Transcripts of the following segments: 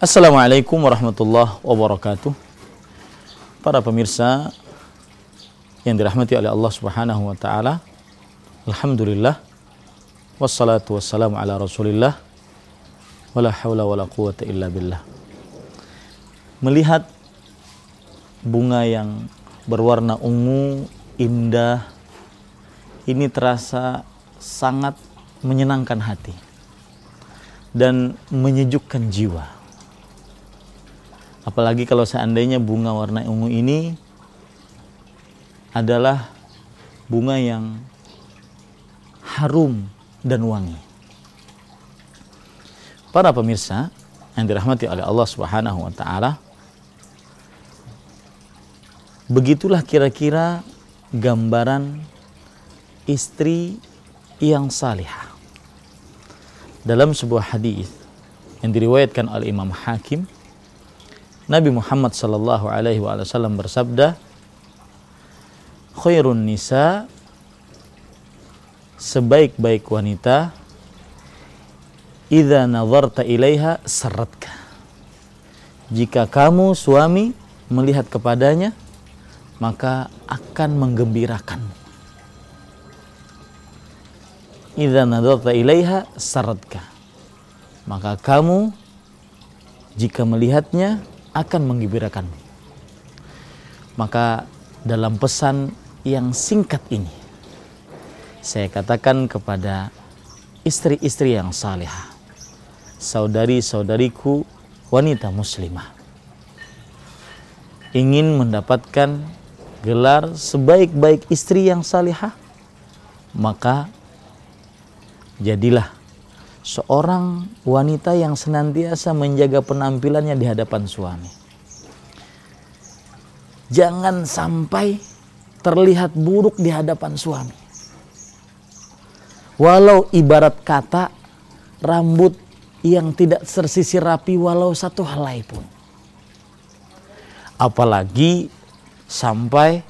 Assalamualaikum warahmatullahi wabarakatuh. Para pemirsa yang dirahmati oleh Allah Subhanahu wa taala. Alhamdulillah wassalatu wassalamu ala Rasulillah wala haula wala quwata illa billah. Melihat bunga yang berwarna ungu, indah ini terasa sangat menyenangkan hati dan menyejukkan jiwa Apalagi kalau seandainya bunga warna ungu ini adalah bunga yang harum dan wangi. Para pemirsa yang dirahmati oleh Allah Subhanahu wa taala, begitulah kira-kira gambaran istri yang salihah. Dalam sebuah hadis yang diriwayatkan oleh Imam Hakim Nabi Muhammad sallallahu alaihi wasallam bersabda, "Khairun nisa sebaik-baik wanita idza nazarta ilaiha saratka." Jika kamu suami melihat kepadanya, maka akan menggembirakan. Idza nazarta ilaiha saratka. Maka kamu jika melihatnya akan menggembirakan. Maka dalam pesan yang singkat ini, saya katakan kepada istri-istri yang salehah, saudari-saudariku wanita muslimah, ingin mendapatkan gelar sebaik-baik istri yang salihah, maka jadilah seorang wanita yang senantiasa menjaga penampilannya di hadapan suami. Jangan sampai terlihat buruk di hadapan suami. Walau ibarat kata rambut yang tidak tersisir rapi walau satu helai pun. Apalagi sampai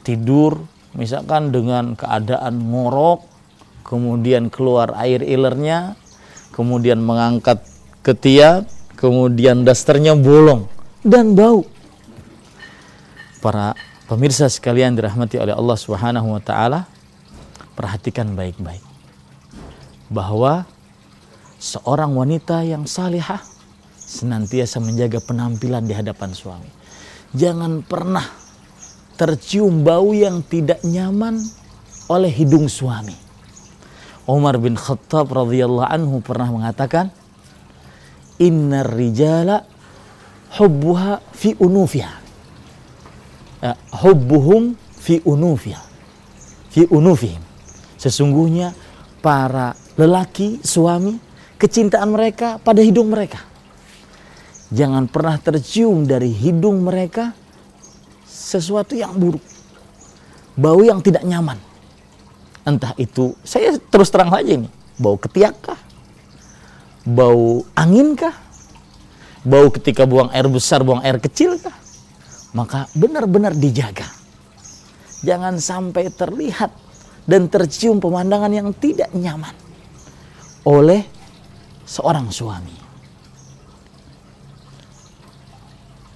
tidur misalkan dengan keadaan ngorok kemudian keluar air ilernya, kemudian mengangkat ketiak, kemudian dasternya bolong dan bau. Para pemirsa sekalian dirahmati oleh Allah Subhanahu wa taala, perhatikan baik-baik bahwa seorang wanita yang salihah senantiasa menjaga penampilan di hadapan suami. Jangan pernah tercium bau yang tidak nyaman oleh hidung suami Umar bin Khattab radhiyallahu anhu pernah mengatakan, Inna rijala hubbuha fi unufiha. Uh, hubbuhum fi unufiha. Fi unufihim. Sesungguhnya para lelaki, suami, kecintaan mereka pada hidung mereka. Jangan pernah tercium dari hidung mereka sesuatu yang buruk. Bau yang tidak nyaman entah itu saya terus terang saja ini bau ketiak kah? Bau angin kah? Bau ketika buang air besar buang air kecil kah? Maka benar-benar dijaga. Jangan sampai terlihat dan tercium pemandangan yang tidak nyaman oleh seorang suami.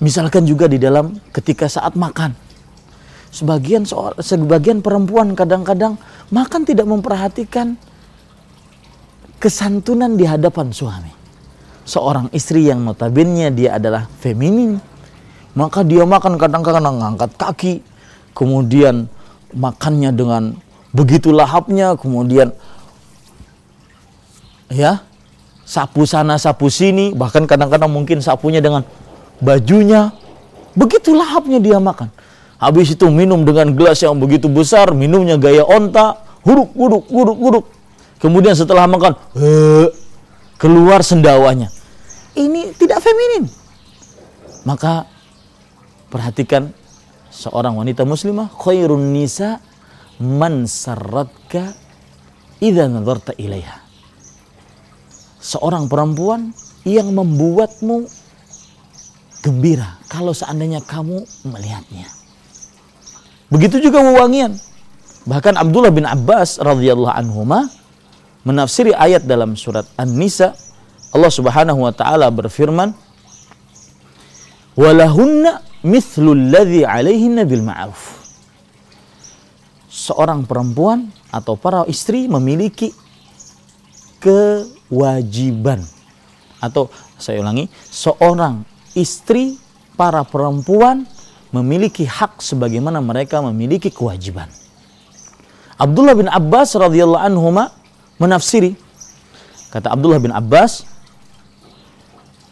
Misalkan juga di dalam ketika saat makan. Sebagian sebagian perempuan kadang-kadang makan tidak memperhatikan kesantunan di hadapan suami. Seorang istri yang notabene dia adalah feminin, maka dia makan kadang-kadang ngangkat kaki, kemudian makannya dengan begitu lahapnya, kemudian ya sapu sana sapu sini, bahkan kadang-kadang mungkin sapunya dengan bajunya, begitu lahapnya dia makan. Habis itu minum dengan gelas yang begitu besar, minumnya gaya onta, huruk, huruk, huruk, huruk. Kemudian setelah makan, he, keluar sendawanya. Ini tidak feminin. Maka perhatikan seorang wanita muslimah khairun nisa man sarratka idza nadarta ilaiha. Seorang perempuan yang membuatmu gembira kalau seandainya kamu melihatnya. Begitu juga wewangian. Bahkan Abdullah bin Abbas radhiyallahu anhu menafsiri ayat dalam surat An-Nisa Allah Subhanahu wa taala berfirman walahunna mithlu alladhi alaihinna bil ma'ruf. Seorang perempuan atau para istri memiliki kewajiban atau saya ulangi, seorang istri para perempuan memiliki hak sebagaimana mereka memiliki kewajiban. Abdullah bin Abbas radhiyallahu anhu menafsiri kata Abdullah bin Abbas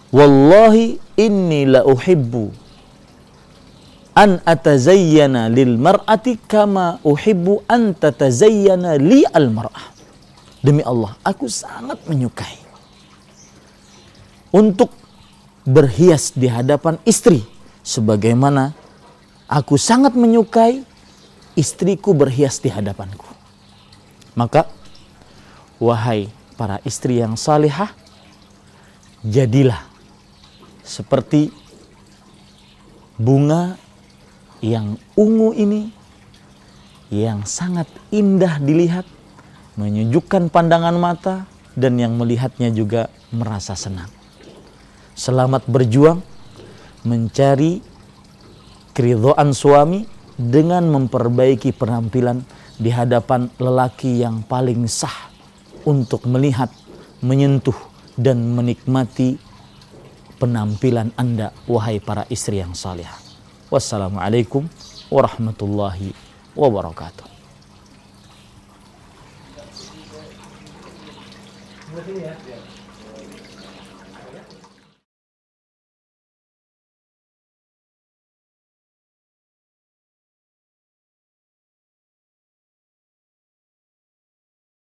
Wallahi inni la uhibbu an atazayyana lil mar'ati kama uhibbu an tatazayyana li al mar'ah. Demi Allah, aku sangat menyukai untuk berhias di hadapan istri sebagaimana aku sangat menyukai istriku berhias di hadapanku. Maka wahai para istri yang salihah, jadilah seperti bunga yang ungu ini yang sangat indah dilihat, menyejukkan pandangan mata dan yang melihatnya juga merasa senang. Selamat berjuang mencari keridhaan suami dengan memperbaiki penampilan di hadapan lelaki yang paling sah untuk melihat, menyentuh, dan menikmati penampilan Anda, wahai para istri yang saleh. Wassalamualaikum warahmatullahi wabarakatuh.